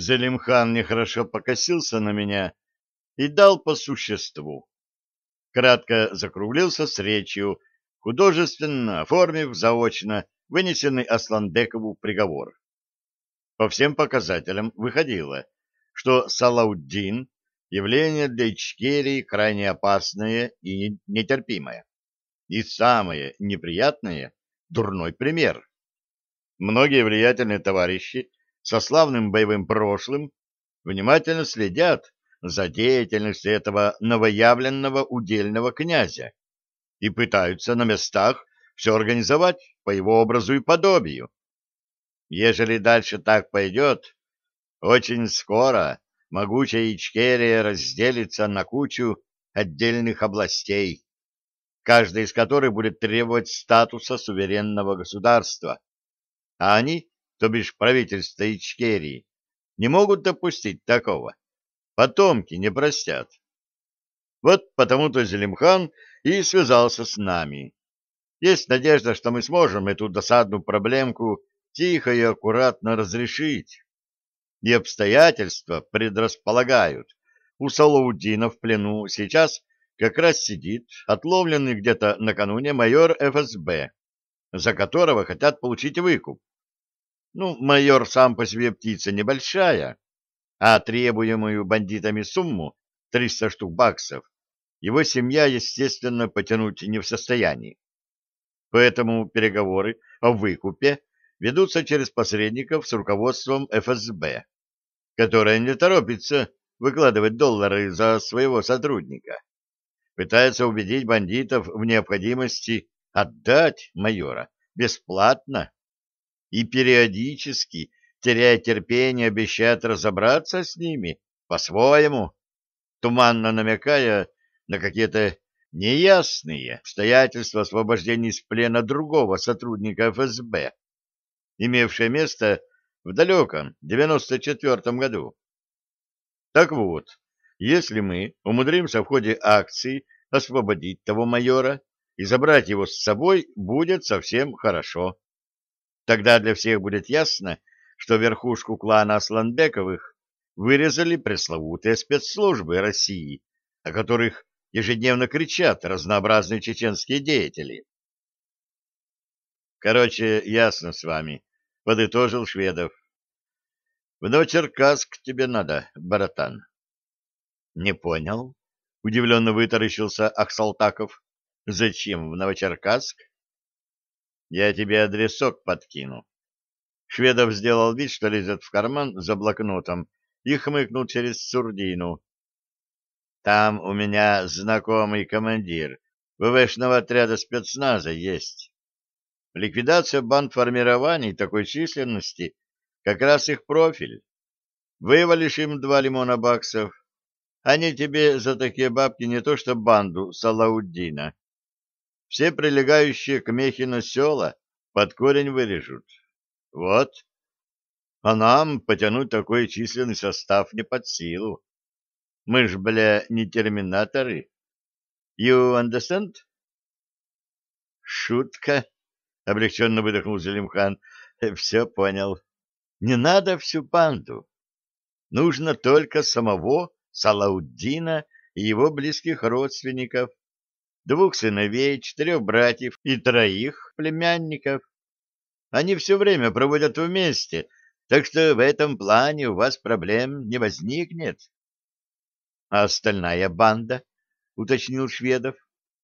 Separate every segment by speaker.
Speaker 1: Залимхан нехорошо покосился на меня и дал по существу. Кратко закруглился с речью, художественно оформив заочно вынесенный Асланбекову приговор. По всем показателям выходило, что Салауддин — явление для Ичкерии крайне опасное и нетерпимое. И самое неприятное — дурной пример. Многие влиятельные товарищи со славным боевым прошлым внимательно следят за деятельностью этого новоявленного удельного князя и пытаются на местах все организовать по его образу и подобию. Ежели дальше так пойдет, очень скоро могучая Ичкерия разделится на кучу отдельных областей, каждая из которых будет требовать статуса суверенного государства, а они то бишь правительство Ичкерии, не могут допустить такого. Потомки не простят. Вот потому-то Зелимхан и связался с нами. Есть надежда, что мы сможем эту досадную проблемку тихо и аккуратно разрешить. И обстоятельства предрасполагают. У Салаудина в плену сейчас как раз сидит отловленный где-то накануне майор ФСБ, за которого хотят получить выкуп. Ну, майор сам по себе птица небольшая, а требуемую бандитами сумму 300 штук баксов его семья, естественно, потянуть не в состоянии. Поэтому переговоры о выкупе ведутся через посредников с руководством ФСБ, которое не торопится выкладывать доллары за своего сотрудника. Пытается убедить бандитов в необходимости отдать майора бесплатно и периодически, теряя терпение, обещает разобраться с ними по-своему, туманно намекая на какие-то неясные обстоятельства освобождения из плена другого сотрудника ФСБ, имевшее место в далеком 94-м году. Так вот, если мы умудримся в ходе акции освободить того майора и забрать его с собой, будет совсем хорошо. Тогда для всех будет ясно, что верхушку клана Асланбековых вырезали пресловутые спецслужбы России, о которых ежедневно кричат разнообразные чеченские деятели. Короче, ясно с вами, — подытожил Шведов. В Новочеркасск тебе надо, братан. Не понял, — удивленно вытаращился Ахсалтаков. Зачем в Новочеркасск? Я тебе адресок подкину. Шведов сделал вид, что лезет в карман за блокнотом и хмыкнул через сурдину. Там у меня знакомый командир ВВшного отряда спецназа есть. Ликвидация бандформирований такой численности как раз их профиль. Вывалишь им два лимона баксов, они тебе за такие бабки не то что банду Салауддина, все прилегающие к Мехино села под корень вырежут. Вот. А нам потянуть такой численный состав не под силу. Мы ж, бля, не терминаторы. You understand? Шутка, — облегченно выдохнул Зелимхан. Все понял. Не надо всю банду. Нужно только самого Салауддина и его близких родственников двух сыновей, четырех братьев и троих племянников. Они все время проводят вместе, так что в этом плане у вас проблем не возникнет. — А остальная банда? — уточнил Шведов.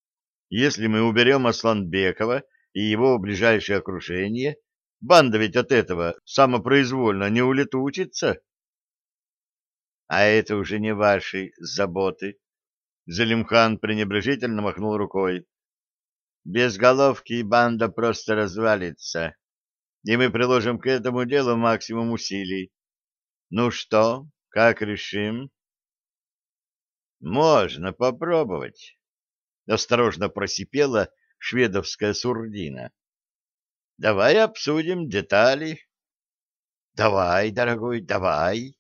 Speaker 1: — Если мы уберем Асланбекова и его ближайшее окружение, банда ведь от этого самопроизвольно не улетучится. — А это уже не ваши заботы, Залимхан пренебрежительно махнул рукой. Без головки банда просто развалится, и мы приложим к этому делу максимум усилий. Ну что, как решим? Можно попробовать. Осторожно просипела шведовская сурдина. Давай обсудим детали. Давай, дорогой, давай.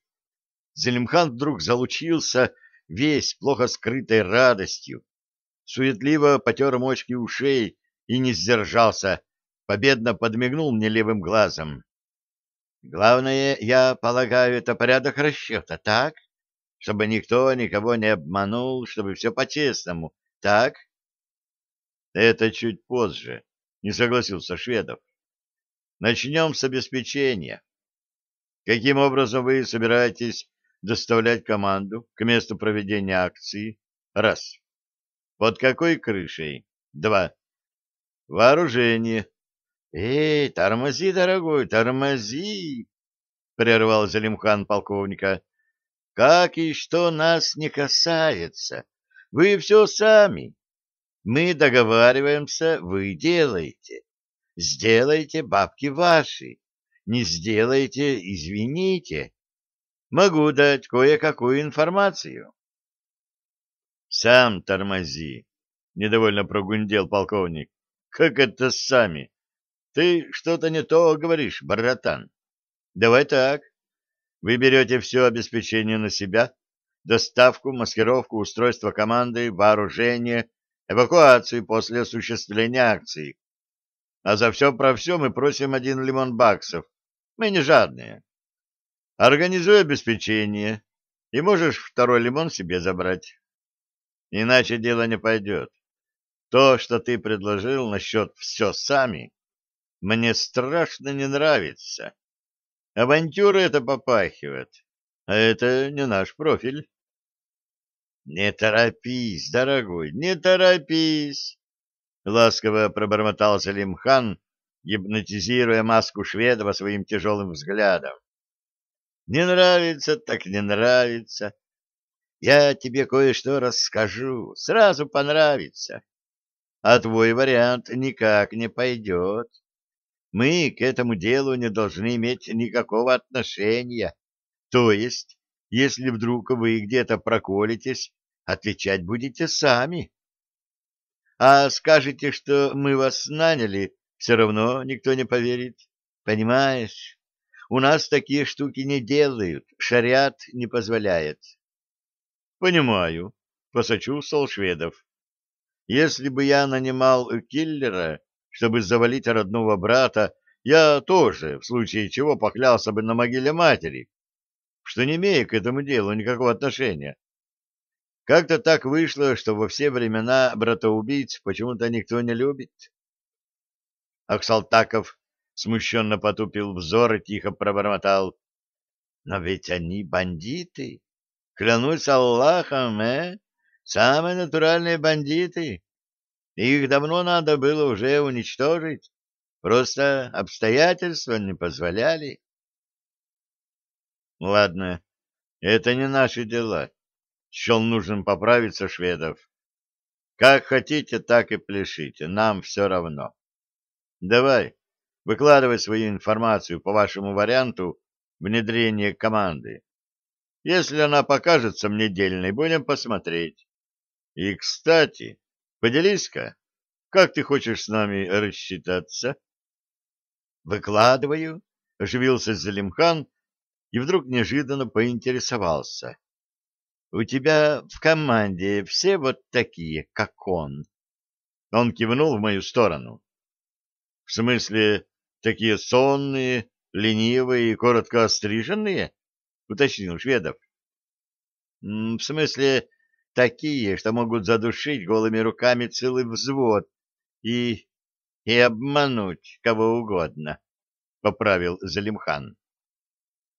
Speaker 1: Залимхан вдруг залучился весь плохо скрытой радостью, суетливо потер мочки ушей и не сдержался, победно подмигнул мне левым глазом. Главное, я полагаю, это порядок расчета, так? Чтобы никто никого не обманул, чтобы все по-честному, так? Это чуть позже, не согласился Шведов. Начнем с обеспечения. Каким образом вы собираетесь доставлять команду к месту проведения акции? Раз. Под какой крышей? Два. Вооружение. Эй, тормози, дорогой, тормози, прервал Залимхан полковника. Как и что нас не касается. Вы все сами. Мы договариваемся, вы делаете. Сделайте, бабки ваши. Не сделайте, извините. Могу дать кое-какую информацию. Сам тормози, недовольно прогундел полковник. Как это сами? Ты что-то не то говоришь, братан. Давай так. Вы берете все обеспечение на себя, доставку, маскировку, устройство команды, вооружение, эвакуацию после осуществления акции. А за все про все мы просим один лимон баксов. Мы не жадные. Организуй обеспечение, и можешь второй лимон себе забрать. Иначе дело не пойдет. То, что ты предложил насчет «все сами», мне страшно не нравится. Авантюры это попахивает, а это не наш профиль. Не торопись, дорогой, не торопись. Ласково пробормотал Салимхан, гипнотизируя маску Шведова своим тяжелым взглядом. Не нравится, так не нравится. Я тебе кое-что расскажу, сразу понравится. А твой вариант никак не пойдет. Мы к этому делу не должны иметь никакого отношения. То есть, если вдруг вы где-то проколитесь, отвечать будете сами. А скажете, что мы вас наняли, все равно никто не поверит. Понимаешь? У нас такие штуки не делают, шариат не позволяет. Понимаю, посочувствовал Шведов. Если бы я нанимал киллера, чтобы завалить родного брата, я тоже, в случае чего, поклялся бы на могиле матери, что не имею к этому делу никакого отношения. Как-то так вышло, что во все времена братоубийц почему-то никто не любит. Аксалтаков смущенно потупил взор и тихо пробормотал. Но ведь они бандиты. Клянусь Аллахом, э? Самые натуральные бандиты. Их давно надо было уже уничтожить. Просто обстоятельства не позволяли. Ладно, это не наши дела. Счел нужным поправиться шведов. Как хотите, так и пляшите, нам все равно. Давай, выкладывай свою информацию по вашему варианту внедрения команды. Если она покажется мне дельной, будем посмотреть. И, кстати, поделись-ка, как ты хочешь с нами рассчитаться? Выкладываю, оживился Залимхан и вдруг неожиданно поинтересовался. У тебя в команде все вот такие, как он. Он кивнул в мою сторону. В смысле, такие сонные, ленивые и коротко остриженные? Уточнил Шведов. В смысле, такие, что могут задушить голыми руками целый взвод и и обмануть кого угодно, — поправил Залимхан.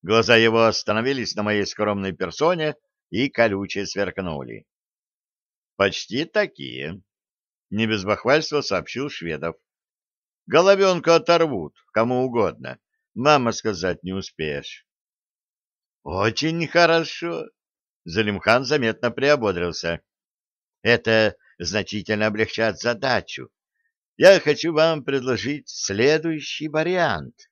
Speaker 1: Глаза его остановились на моей скромной персоне и колюче сверкнули. — Почти такие, — не без бахвальства сообщил Шведов. — Головенку оторвут, кому угодно. Мама сказать не успеешь. — Очень хорошо. Залимхан заметно приободрился. — Это значительно облегчает задачу я хочу вам предложить следующий вариант.